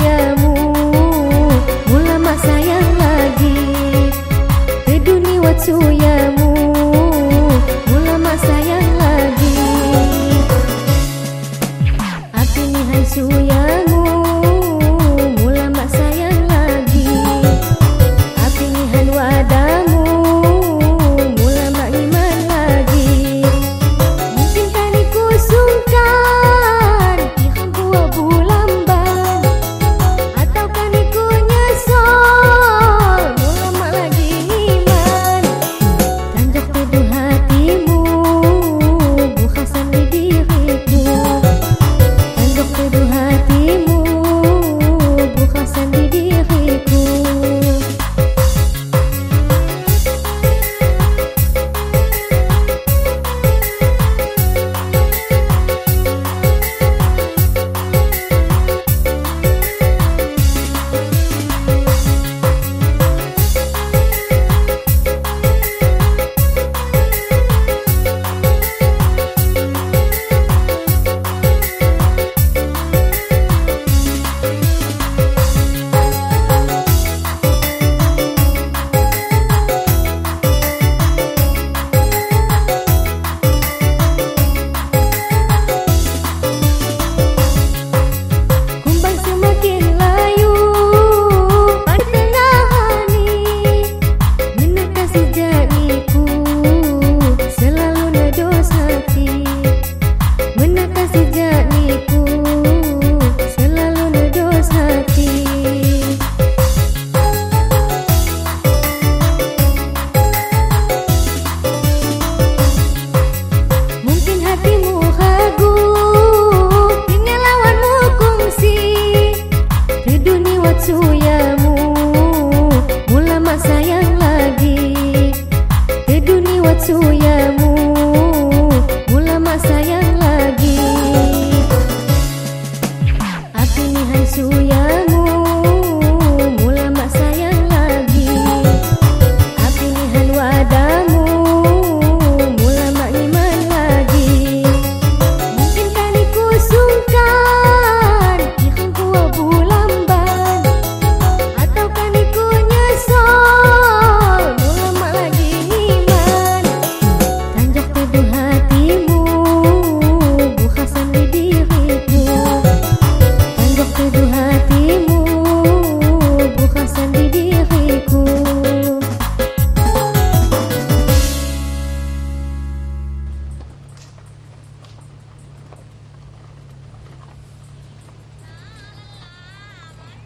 sayamu Mula sayang lagi Ke dunia watsuyamu Mula mak sayang lagi. Api ni hai ya